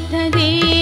ಸಿದ್ಧದೇ